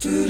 do